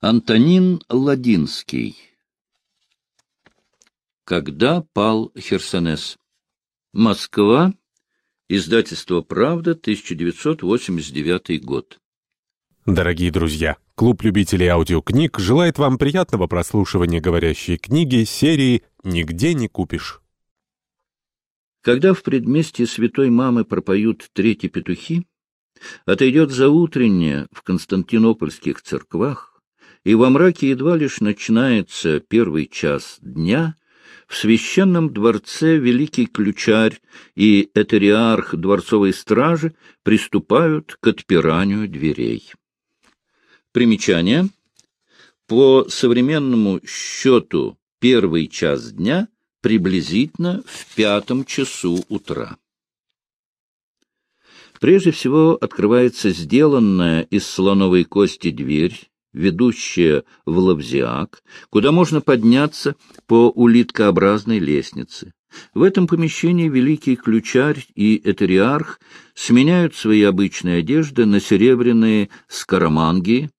Антонин Ладинский. Когда пал Херсонес? Москва. Издательство «Правда», 1989 год. Дорогие друзья, клуб любителей аудиокниг желает вам приятного прослушивания говорящей книги серии «Нигде не купишь». Когда в предместье святой мамы пропоют третьи петухи, отойдет заутреннее в константинопольских церквах, и во мраке едва лишь начинается первый час дня, в священном дворце великий ключарь и этериарх дворцовой стражи приступают к отпиранию дверей. Примечание. По современному счету первый час дня приблизительно в пятом часу утра. Прежде всего открывается сделанная из слоновой кости дверь, ведущая в Лавзиак, куда можно подняться по улиткообразной лестнице. В этом помещении великий ключарь и этериарх сменяют свои обычные одежды на серебряные скоромангии.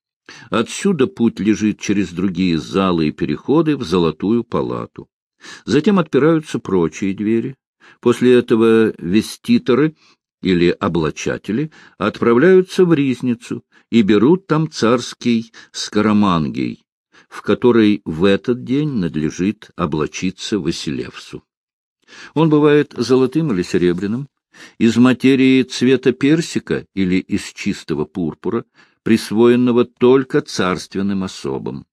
Отсюда путь лежит через другие залы и переходы в золотую палату. Затем отпираются прочие двери. После этого веститоры или облачатели отправляются в Ризницу и берут там царский скоромангий, в который в этот день надлежит облачиться Василевсу. Он бывает золотым или серебряным, из материи цвета персика или из чистого пурпура, присвоенного только царственным особам.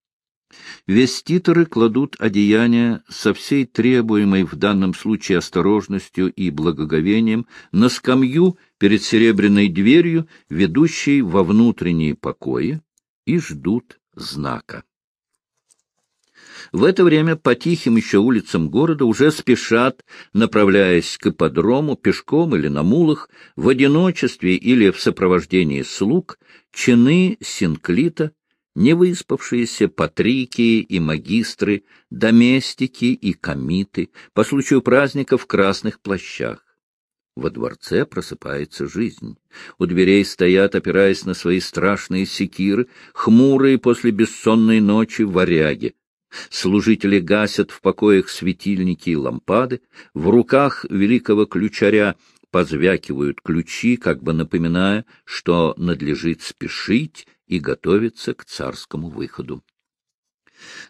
Веститоры кладут одеяния со всей требуемой в данном случае осторожностью и благоговением на скамью перед серебряной дверью, ведущей во внутренние покои, и ждут знака. В это время по тихим еще улицам города уже спешат, направляясь к ипподрому, пешком или на мулах, в одиночестве или в сопровождении слуг, чины синклита, невыспавшиеся патрики и магистры, доместики и комиты, по случаю праздника в красных плащах. Во дворце просыпается жизнь. У дверей стоят, опираясь на свои страшные секиры, хмурые после бессонной ночи варяги. Служители гасят в покоях светильники и лампады, в руках великого ключаря позвякивают ключи, как бы напоминая, что надлежит спешить и готовиться к царскому выходу.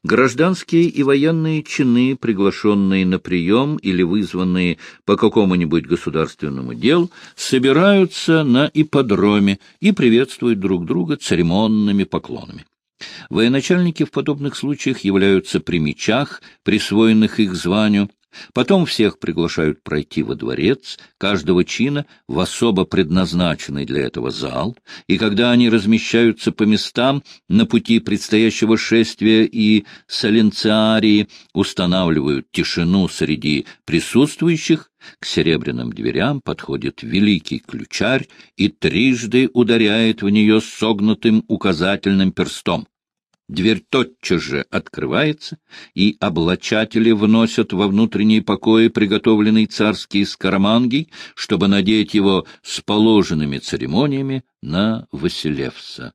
Гражданские и военные чины, приглашенные на прием или вызванные по какому-нибудь государственному делу, собираются на ипподроме и приветствуют друг друга церемонными поклонами. Военачальники в подобных случаях являются при мечах, присвоенных их званию, Потом всех приглашают пройти во дворец, каждого чина в особо предназначенный для этого зал, и когда они размещаются по местам на пути предстоящего шествия и соленциарии устанавливают тишину среди присутствующих, к серебряным дверям подходит великий ключарь и трижды ударяет в нее согнутым указательным перстом. Дверь тотчас же открывается, и облачатели вносят во внутренние покои приготовленный царский скоромангий, чтобы надеть его с положенными церемониями на Василевса.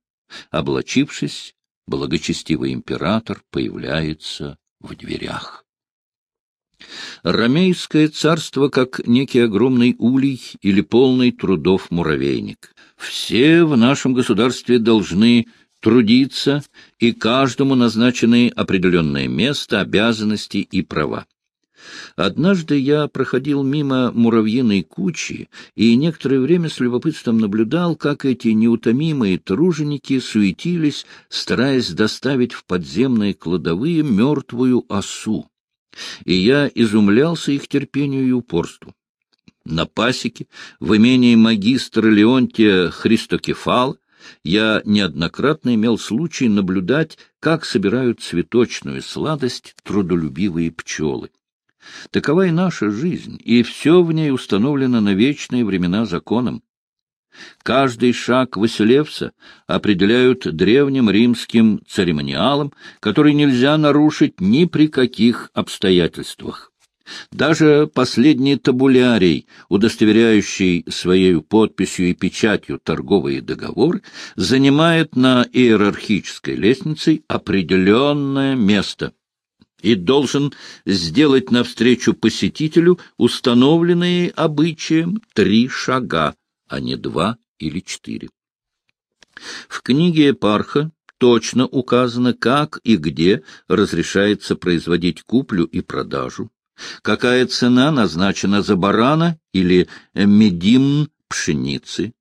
Облачившись, благочестивый император появляется в дверях. Ромейское царство как некий огромный улей или полный трудов муравейник. Все в нашем государстве должны трудиться, и каждому назначены определенное место, обязанности и права. Однажды я проходил мимо муравьиной кучи и некоторое время с любопытством наблюдал, как эти неутомимые труженики суетились, стараясь доставить в подземные кладовые мертвую осу. И я изумлялся их терпению и упорству. На пасеке, в имении магистра Леонтия Христокефала, я неоднократно имел случай наблюдать, как собирают цветочную сладость трудолюбивые пчелы. Такова и наша жизнь, и все в ней установлено на вечные времена законом. Каждый шаг Василевса определяют древним римским церемониалом, который нельзя нарушить ни при каких обстоятельствах. Даже последний табулярий, удостоверяющий своей подписью и печатью торговый договор, занимает на иерархической лестнице определенное место и должен сделать навстречу посетителю установленные обычаем три шага, а не два или четыре. В книге Парха точно указано, как и где разрешается производить куплю и продажу, какая цена назначена за барана или медимн пшеницы,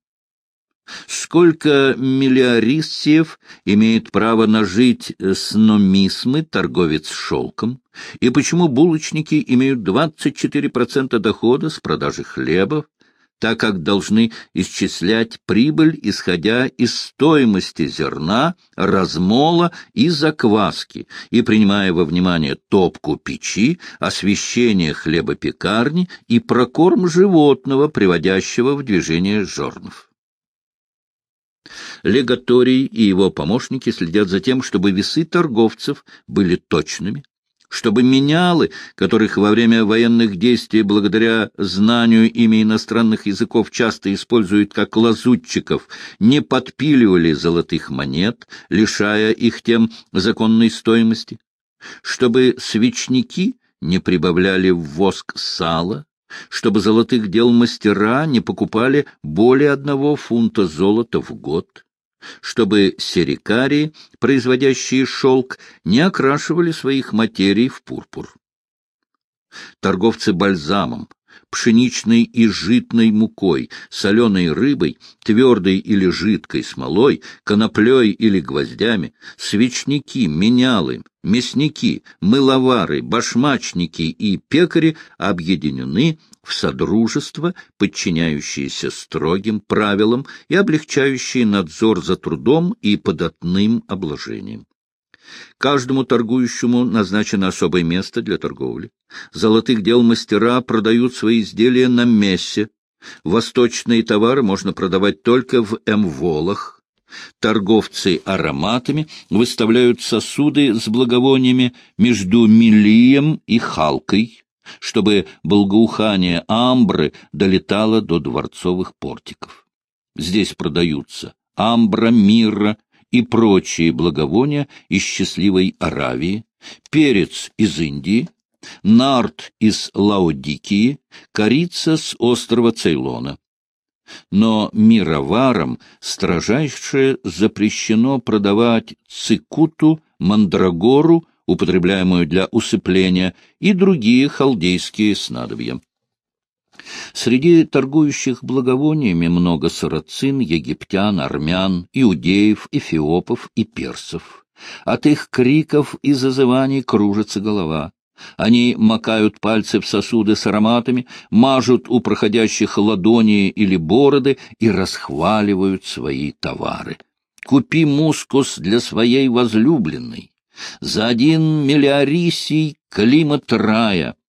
сколько миллиаристиев имеет право нажить с номисмы торговец шелком, и почему булочники имеют 24% дохода с продажи хлеба, так как должны исчислять прибыль, исходя из стоимости зерна, размола и закваски, и принимая во внимание топку печи, освещение хлебопекарни и прокорм животного, приводящего в движение жорнов. Легаторий и его помощники следят за тем, чтобы весы торговцев были точными, чтобы менялы, которых во время военных действий благодаря знанию ими иностранных языков часто используют как лазутчиков, не подпиливали золотых монет, лишая их тем законной стоимости, чтобы свечники не прибавляли в воск сала, чтобы золотых дел мастера не покупали более одного фунта золота в год, чтобы серикарии, производящие шелк, не окрашивали своих материй в пурпур. Торговцы бальзамом, пшеничной и житной мукой, соленой рыбой, твердой или жидкой смолой, коноплей или гвоздями, свечники, менялы, мясники, мыловары, башмачники и пекари объединены в содружество, подчиняющееся строгим правилам и облегчающие надзор за трудом и податным обложением. Каждому торгующему назначено особое место для торговли. Золотых дел мастера продают свои изделия на мессе. Восточные товары можно продавать только в эмволах. Торговцы ароматами выставляют сосуды с благовониями между милием и халкой, чтобы благоухание амбры долетало до дворцовых портиков. Здесь продаются амбра, мирра, и прочие благовония из счастливой Аравии, перец из Индии, нарт из Лаодикии, корица с острова Цейлона. Но мироварам строжайше запрещено продавать цикуту, мандрагору, употребляемую для усыпления, и другие халдейские снадобья. Среди торгующих благовониями много сарацин, египтян, армян, иудеев, эфиопов и персов. От их криков и зазываний кружится голова. Они макают пальцы в сосуды с ароматами, мажут у проходящих ладони или бороды и расхваливают свои товары. Купи мускус для своей возлюбленной. За один миллиарисий климат рая —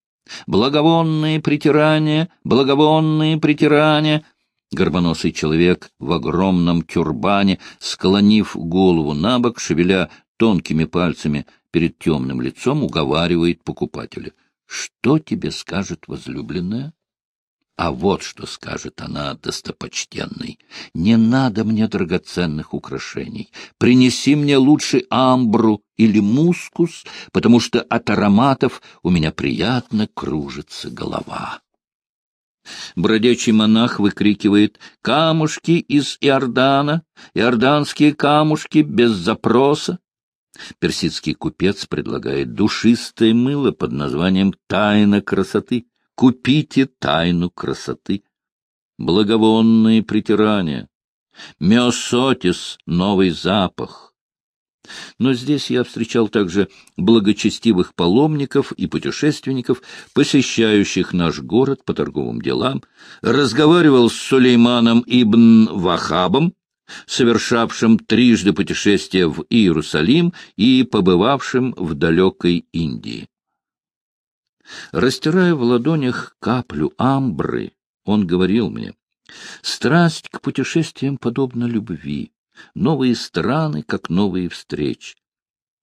Благовонные притирания, благовонные притирания. Горбоносый человек в огромном тюрбане, склонив голову на бок, шевеля тонкими пальцами перед темным лицом, уговаривает покупателя. — Что тебе скажет возлюбленная? А вот что скажет она, достопочтенный. Не надо мне драгоценных украшений. Принеси мне лучше амбру или мускус, потому что от ароматов у меня приятно кружится голова. Бродячий монах выкрикивает «Камушки из Иордана! Иорданские камушки без запроса!» Персидский купец предлагает душистое мыло под названием «Тайна красоты». Купите тайну красоты. Благовонные притирания. Миосотис — новый запах. Но здесь я встречал также благочестивых паломников и путешественников, посещающих наш город по торговым делам, разговаривал с Сулейманом ибн Вахабом, совершавшим трижды путешествие в Иерусалим и побывавшим в далекой Индии. Растирая в ладонях каплю амбры, он говорил мне, «Страсть к путешествиям подобна любви, новые страны, как новые встречи.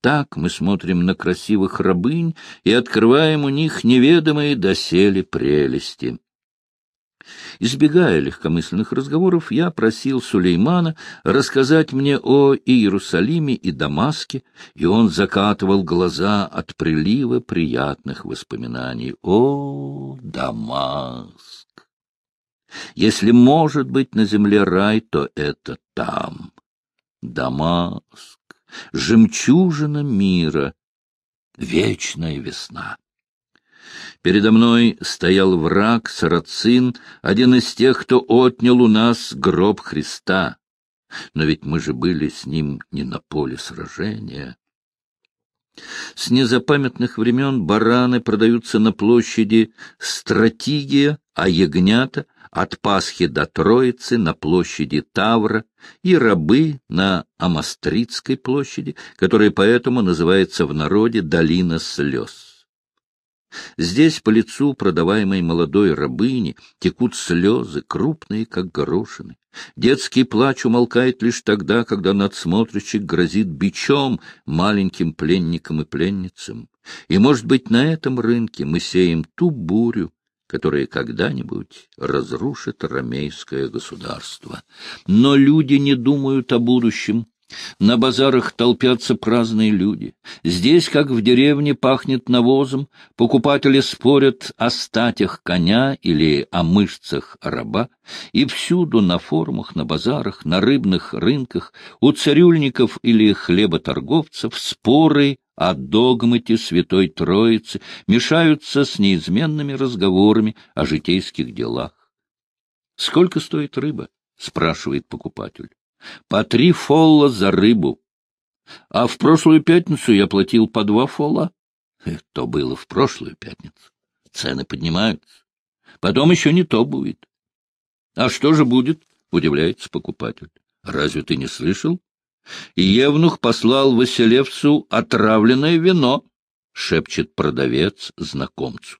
Так мы смотрим на красивых рабынь и открываем у них неведомые доселе прелести. Избегая легкомысленных разговоров, я просил Сулеймана рассказать мне о Иерусалиме и Дамаске, и он закатывал глаза от прилива приятных воспоминаний. О, Дамаск! Если может быть на земле рай, то это там. Дамаск, жемчужина мира, вечная весна. Передо мной стоял враг, сарацин, один из тех, кто отнял у нас гроб Христа. Но ведь мы же были с ним не на поле сражения. С незапамятных времен бараны продаются на площади Стратигия, а ягнята от Пасхи до Троицы на площади Тавра и рабы на Амастритской площади, которая поэтому называется в народе «Долина слез». Здесь по лицу продаваемой молодой рабыни текут слезы, крупные, как горошины. Детский плач умолкает лишь тогда, когда надсмотрщик грозит бичом маленьким пленникам и пленницам. И, может быть, на этом рынке мы сеем ту бурю, которая когда-нибудь разрушит ромейское государство. Но люди не думают о будущем, на базарах толпятся праздные люди. Здесь, как в деревне, пахнет навозом, покупатели спорят о статях коня или о мышцах раба, и всюду на форумах, на базарах, на рыбных рынках, у цирюльников или хлеботорговцев споры о догмате Святой Троицы мешаются с неизменными разговорами о житейских делах. «Сколько стоит рыба?» — спрашивает покупатель. По три фолла за рыбу. А в прошлую пятницу я платил по два фолла. То было в прошлую пятницу. Цены поднимаются. Потом еще не то будет. А что же будет? — удивляется покупатель. Разве ты не слышал? Евнух послал Василевцу отравленное вино, — шепчет продавец знакомцу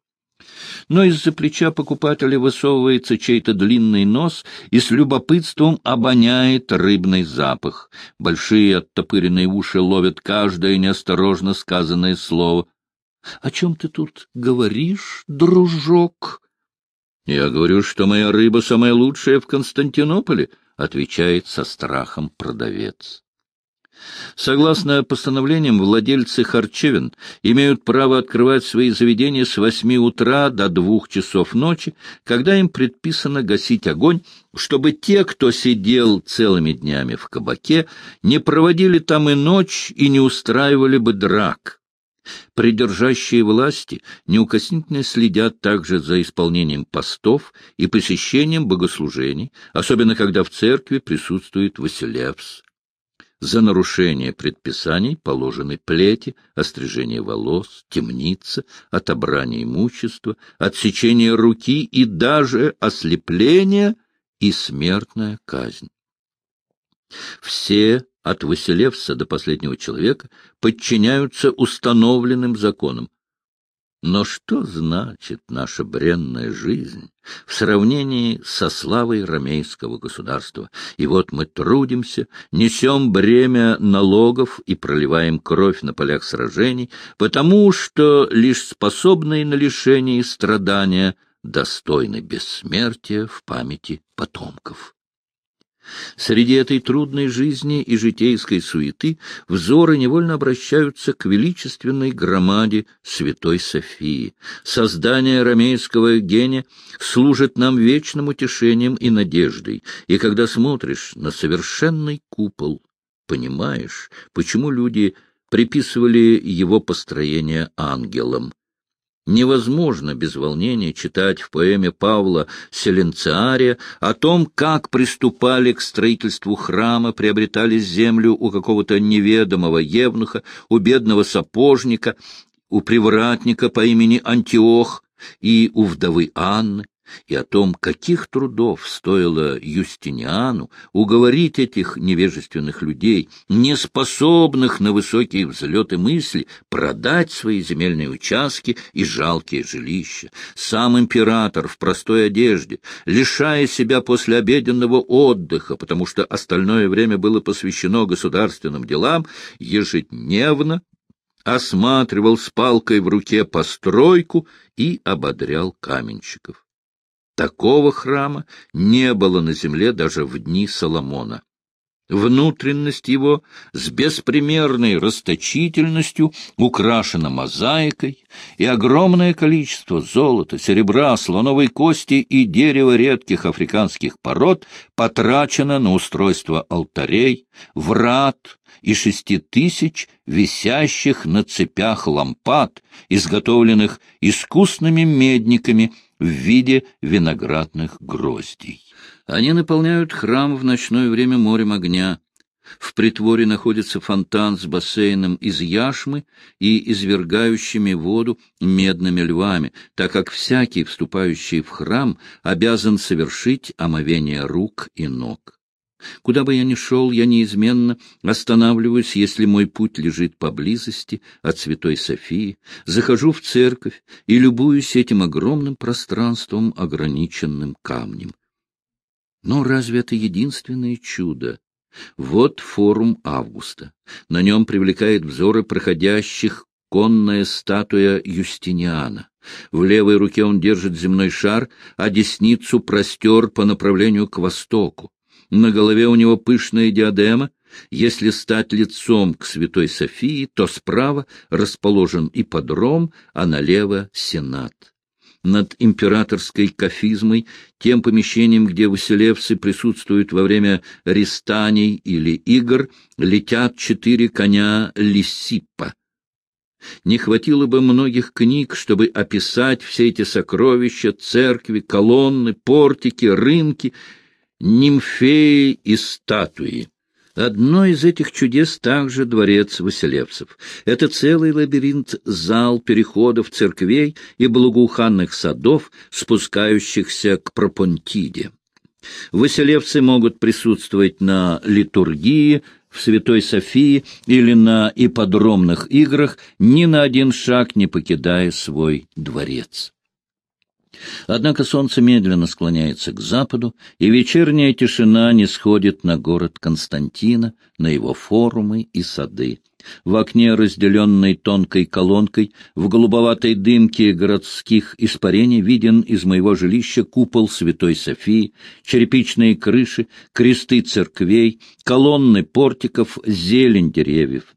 но из-за плеча покупателя высовывается чей-то длинный нос и с любопытством обоняет рыбный запах. Большие оттопыренные уши ловят каждое неосторожно сказанное слово. — О чем ты тут говоришь, дружок? — Я говорю, что моя рыба самая лучшая в Константинополе, — отвечает со страхом продавец. Согласно постановлениям, владельцы харчевин имеют право открывать свои заведения с восьми утра до двух часов ночи, когда им предписано гасить огонь, чтобы те, кто сидел целыми днями в кабаке, не проводили там и ночь и не устраивали бы драк. Придержащие власти неукоснительно следят также за исполнением постов и посещением богослужений, особенно когда в церкви присутствует Василевс. За нарушение предписаний положены плети, острижение волос, темница, отобрание имущества, отсечение руки и даже ослепление и смертная казнь. Все от Василевса до последнего человека подчиняются установленным законам, но что значит наша бренная жизнь в сравнении со славой ромейского государства? И вот мы трудимся, несем бремя налогов и проливаем кровь на полях сражений, потому что лишь способные на лишение и страдания достойны бессмертия в памяти потомков. Среди этой трудной жизни и житейской суеты взоры невольно обращаются к величественной громаде Святой Софии. Создание ромейского гения служит нам вечным утешением и надеждой, и когда смотришь на совершенный купол, понимаешь, почему люди приписывали его построение ангелам. Невозможно без волнения читать в поэме Павла Селенциария о том, как приступали к строительству храма, приобретали землю у какого-то неведомого евнуха, у бедного сапожника, у привратника по имени Антиох и у вдовы Анны и о том, каких трудов стоило Юстиниану уговорить этих невежественных людей, неспособных на высокие взлеты мысли, продать свои земельные участки и жалкие жилища. Сам император в простой одежде, лишая себя после обеденного отдыха, потому что остальное время было посвящено государственным делам, ежедневно осматривал с палкой в руке постройку и ободрял каменщиков. Такого храма не было на земле даже в дни Соломона. Внутренность его с беспримерной расточительностью украшена мозаикой, и огромное количество золота, серебра, слоновой кости и дерева редких африканских пород потрачено на устройство алтарей, врат и шести тысяч висящих на цепях лампад, изготовленных искусными медниками в виде виноградных гроздей. Они наполняют храм в ночное время морем огня. В притворе находится фонтан с бассейном из яшмы и извергающими воду медными львами, так как всякий, вступающий в храм, обязан совершить омовение рук и ног. Куда бы я ни шел, я неизменно останавливаюсь, если мой путь лежит поблизости от Святой Софии, захожу в церковь и любуюсь этим огромным пространством, ограниченным камнем. Но разве это единственное чудо? Вот форум Августа. На нем привлекает взоры проходящих конная статуя Юстиниана. В левой руке он держит земной шар, а десницу простер по направлению к востоку. На голове у него пышная диадема. Если стать лицом к Святой Софии, то справа расположен ипподром, а налево — сенат над императорской кафизмой, тем помещением, где василевцы присутствуют во время рестаний или игр, летят четыре коня Лисиппа. Не хватило бы многих книг, чтобы описать все эти сокровища, церкви, колонны, портики, рынки, нимфеи и статуи. Одно из этих чудес также дворец Василевцев. Это целый лабиринт зал переходов церквей и благоуханных садов, спускающихся к Пропонтиде. Василевцы могут присутствовать на литургии, в Святой Софии или на ипподромных играх, ни на один шаг не покидая свой дворец. Однако солнце медленно склоняется к западу, и вечерняя тишина не сходит на город Константина, на его форумы и сады. В окне, разделенной тонкой колонкой, в голубоватой дымке городских испарений виден из моего жилища купол Святой Софии, черепичные крыши, кресты церквей, колонны портиков, зелень деревьев.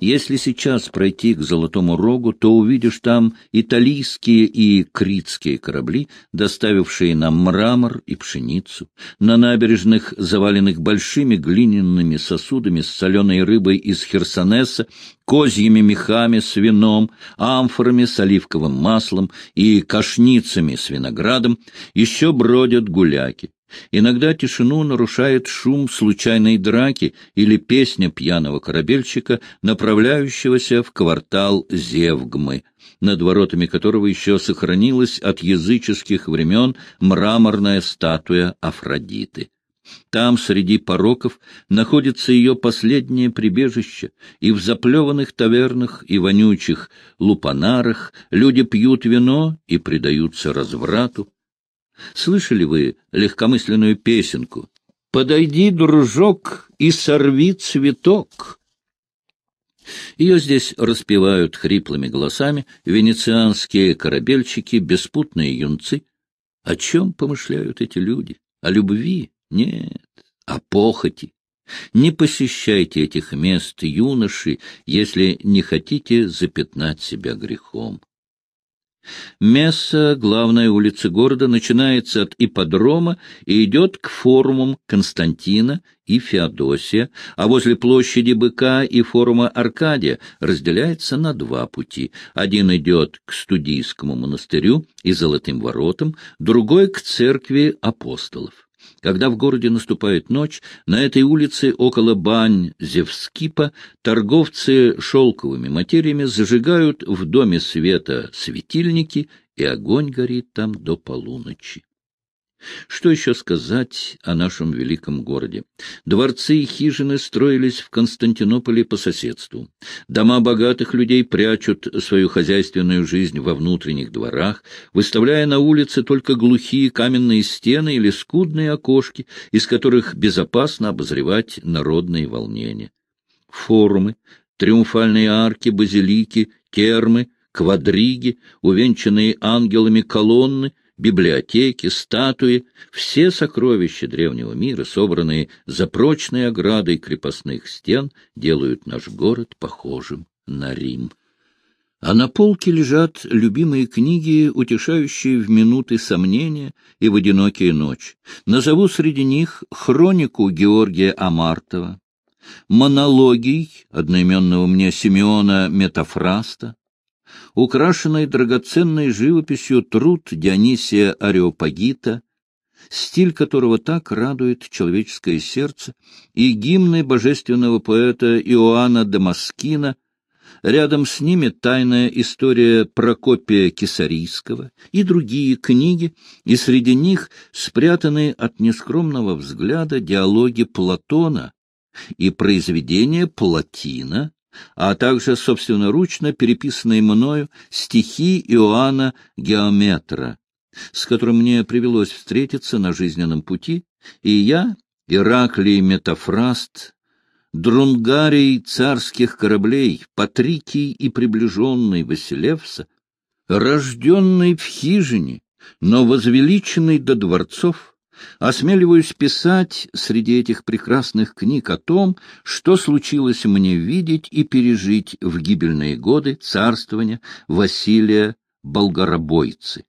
Если сейчас пройти к Золотому Рогу, то увидишь там италийские и критские корабли, доставившие нам мрамор и пшеницу, на набережных, заваленных большими глиняными сосудами с соленой рыбой из Херсонеса, козьими мехами с вином, амфорами с оливковым маслом и кашницами с виноградом, еще бродят гуляки. Иногда тишину нарушает шум случайной драки или песня пьяного корабельщика, направляющегося в квартал Зевгмы, над воротами которого еще сохранилась от языческих времен мраморная статуя Афродиты. Там, среди пороков, находится ее последнее прибежище, и в заплеванных тавернах и вонючих лупанарах люди пьют вино и предаются разврату. Слышали вы легкомысленную песенку «Подойди, дружок, и сорви цветок»? Ее здесь распевают хриплыми голосами венецианские корабельщики, беспутные юнцы. О чем помышляют эти люди? О любви? Нет, о похоти. Не посещайте этих мест, юноши, если не хотите запятнать себя грехом. Месса, главная улица города, начинается от ипподрома и идет к форумам Константина и Феодосия, а возле площади Быка и форума Аркадия разделяется на два пути. Один идет к студийскому монастырю и Золотым воротам, другой — к церкви апостолов. Когда в городе наступает ночь, на этой улице около бань Зевскипа торговцы шелковыми материями зажигают в доме света светильники, и огонь горит там до полуночи. Что еще сказать о нашем великом городе? Дворцы и хижины строились в Константинополе по соседству. Дома богатых людей прячут свою хозяйственную жизнь во внутренних дворах, выставляя на улице только глухие каменные стены или скудные окошки, из которых безопасно обозревать народные волнения. Форумы, триумфальные арки, базилики, термы, квадриги, увенчанные ангелами колонны, библиотеки, статуи, все сокровища древнего мира, собранные за прочной оградой крепостных стен, делают наш город похожим на Рим. А на полке лежат любимые книги, утешающие в минуты сомнения и в одинокие ночи. Назову среди них хронику Георгия Амартова, монологий одноименного мне Симеона Метафраста, украшенный драгоценной живописью труд Дионисия Ареопагита, стиль которого так радует человеческое сердце, и гимны божественного поэта Иоанна Дамаскина, рядом с ними тайная история Прокопия Кесарийского и другие книги, и среди них спрятаны от нескромного взгляда диалоги Платона и произведения Платина, а также собственноручно переписанные мною стихи Иоанна Геометра, с которым мне привелось встретиться на жизненном пути, и я, Ираклий Метафраст, Друнгарий царских кораблей, Патрикий и приближенный Василевса, рожденный в хижине, но возвеличенный до дворцов, осмеливаюсь писать среди этих прекрасных книг о том, что случилось мне видеть и пережить в гибельные годы царствования Василия Болгаробойцы.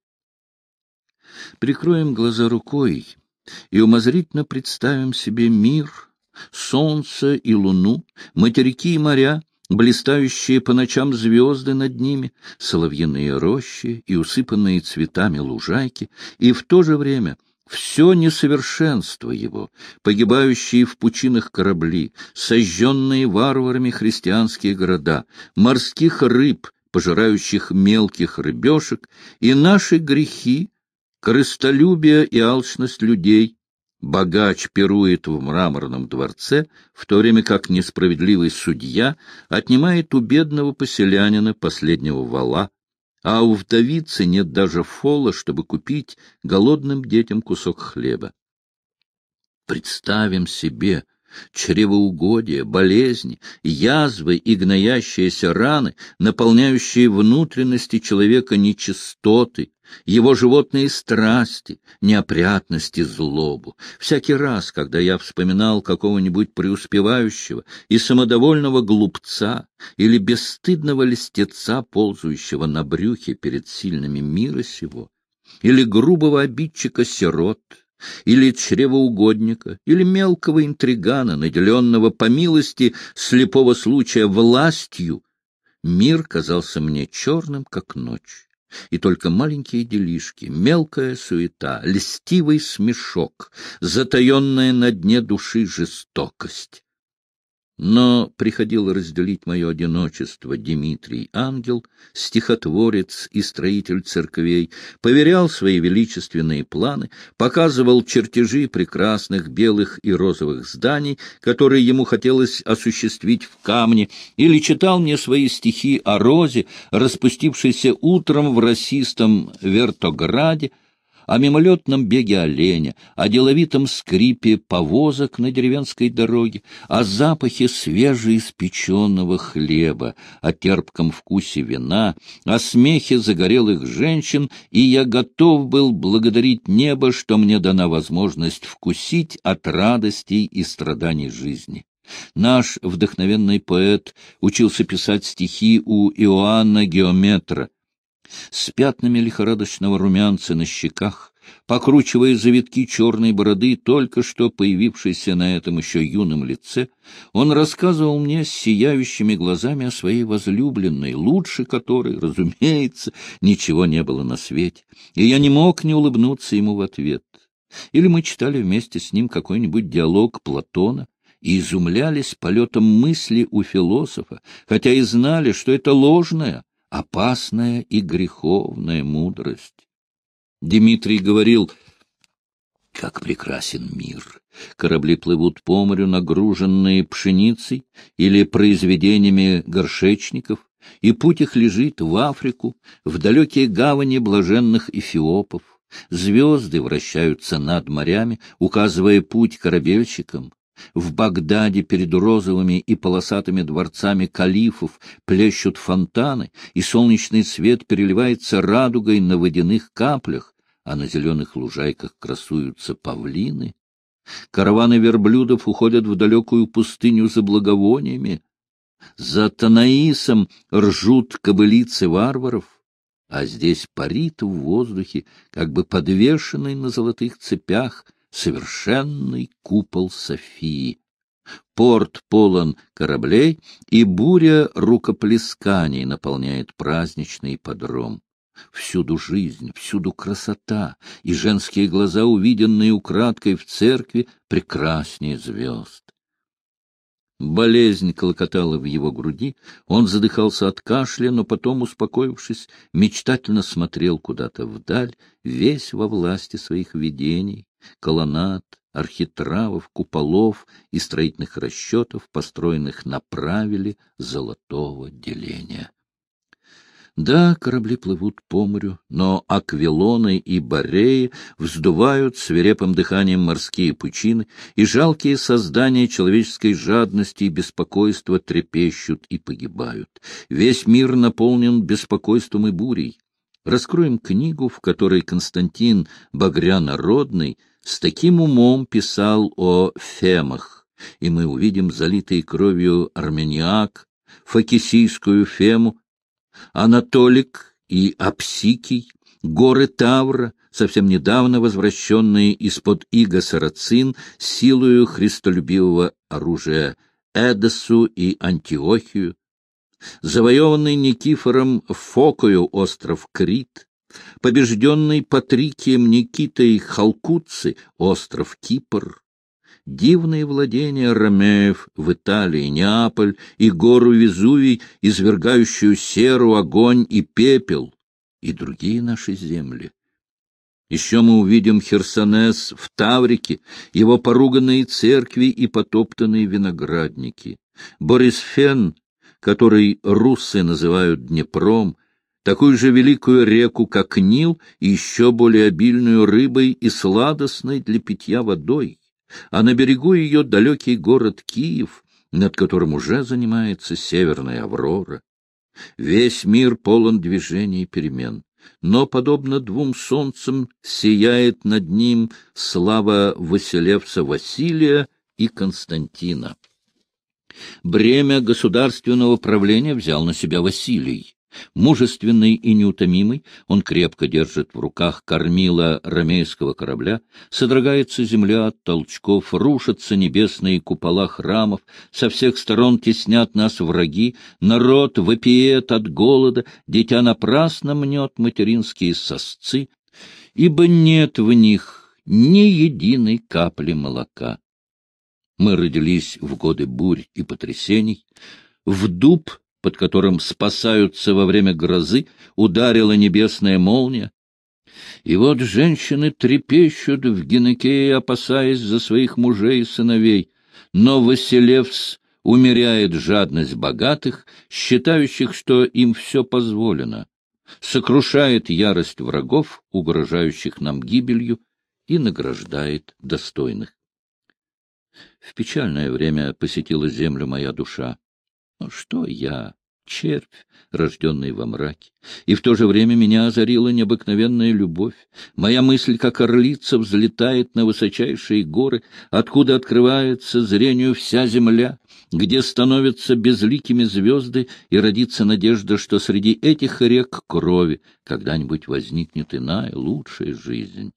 Прикроем глаза рукой и умозрительно представим себе мир, солнце и луну, материки и моря, блистающие по ночам звезды над ними, соловьиные рощи и усыпанные цветами лужайки, и в то же время — все несовершенство его, погибающие в пучинах корабли, сожженные варварами христианские города, морских рыб, пожирающих мелких рыбешек, и наши грехи, корыстолюбие и алчность людей, богач пирует в мраморном дворце, в то время как несправедливый судья отнимает у бедного поселянина последнего вала, а у вдовицы нет даже фола, чтобы купить голодным детям кусок хлеба. Представим себе чревоугодия, болезни, язвы и гноящиеся раны, наполняющие внутренности человека нечистоты, его животные страсти, неопрятность и злобу. Всякий раз, когда я вспоминал какого-нибудь преуспевающего и самодовольного глупца или бесстыдного листеца, ползающего на брюхе перед сильными мира сего, или грубого обидчика-сирот, или чревоугодника, или мелкого интригана, наделенного по милости слепого случая властью, мир казался мне черным, как ночь и только маленькие делишки, мелкая суета, льстивый смешок, затаенная на дне души жестокость. Но приходил разделить мое одиночество Дмитрий Ангел, стихотворец и строитель церквей, поверял свои величественные планы, показывал чертежи прекрасных белых и розовых зданий, которые ему хотелось осуществить в камне, или читал мне свои стихи о розе, распустившейся утром в расистом Вертограде, о мимолетном беге оленя, о деловитом скрипе повозок на деревенской дороге, о запахе свежеиспеченного хлеба, о терпком вкусе вина, о смехе загорелых женщин, и я готов был благодарить небо, что мне дана возможность вкусить от радостей и страданий жизни. Наш вдохновенный поэт учился писать стихи у Иоанна Геометра — с пятнами лихорадочного румянца на щеках, покручивая завитки черной бороды, только что появившейся на этом еще юном лице, он рассказывал мне с сияющими глазами о своей возлюбленной, лучше которой, разумеется, ничего не было на свете, и я не мог не улыбнуться ему в ответ. Или мы читали вместе с ним какой-нибудь диалог Платона, и изумлялись полетом мысли у философа, хотя и знали, что это ложная, опасная и греховная мудрость. Дмитрий говорил, как прекрасен мир! Корабли плывут по морю, нагруженные пшеницей или произведениями горшечников, и путь их лежит в Африку, в далекие гавани блаженных эфиопов. Звезды вращаются над морями, указывая путь корабельщикам. В Багдаде перед розовыми и полосатыми дворцами калифов плещут фонтаны, и солнечный свет переливается радугой на водяных каплях, а на зеленых лужайках красуются павлины. Караваны верблюдов уходят в далекую пустыню за благовониями. За Танаисом ржут кобылицы варваров, а здесь парит в воздухе, как бы подвешенный на золотых цепях, совершенный купол Софии. Порт полон кораблей, и буря рукоплесканий наполняет праздничный подром. Всюду жизнь, всюду красота, и женские глаза, увиденные украдкой в церкви, прекраснее звезд. Болезнь колокотала в его груди, он задыхался от кашля, но потом, успокоившись, мечтательно смотрел куда-то вдаль, весь во власти своих видений, колоннад, архитравов, куполов и строительных расчетов, построенных на правиле золотого деления. Да, корабли плывут по морю, но аквилоны и бореи вздувают свирепым дыханием морские пучины, и жалкие создания человеческой жадности и беспокойства трепещут и погибают. Весь мир наполнен беспокойством и бурей. Раскроем книгу, в которой Константин Багрянародный с таким умом писал о фемах, и мы увидим залитые кровью армяниак, факисийскую фему, Анатолик и Апсикий, горы Тавра, совсем недавно возвращенные из-под иго сарацин силою христолюбивого оружия Эдесу и Антиохию, завоеванный Никифором Фокою остров Крит, побежденный Патрикием Никитой Халкутцы остров Кипр, дивные владения ромеев в Италии, Неаполь и гору Везувий, извергающую серу, огонь и пепел, и другие наши земли. Еще мы увидим Херсонес в Таврике, его поруганные церкви и потоптанные виноградники. Борисфен, который руссы называют Днепром, такую же великую реку, как Нил, и еще более обильную рыбой и сладостной для питья водой а на берегу ее далекий город Киев, над которым уже занимается северная Аврора. Весь мир полон движений и перемен, но, подобно двум солнцам, сияет над ним слава Василевса Василия и Константина. Бремя государственного правления взял на себя Василий. Мужественный и неутомимый, он крепко держит в руках кормила ромейского корабля, содрогается земля от толчков, рушатся небесные купола храмов, со всех сторон теснят нас враги, народ вопиет от голода, дитя напрасно мнет материнские сосцы, ибо нет в них ни единой капли молока. Мы родились в годы бурь и потрясений, в дуб под которым спасаются во время грозы, ударила небесная молния. И вот женщины трепещут в Генекее, опасаясь за своих мужей и сыновей, но Василевс умеряет жадность богатых, считающих, что им все позволено, сокрушает ярость врагов, угрожающих нам гибелью, и награждает достойных. В печальное время посетила землю моя душа. Но что я, червь, рожденный во мраке? И в то же время меня озарила необыкновенная любовь. Моя мысль, как орлица, взлетает на высочайшие горы, откуда открывается зрению вся земля, где становятся безликими звезды, и родится надежда, что среди этих рек крови когда-нибудь возникнет иная, лучшая жизнь.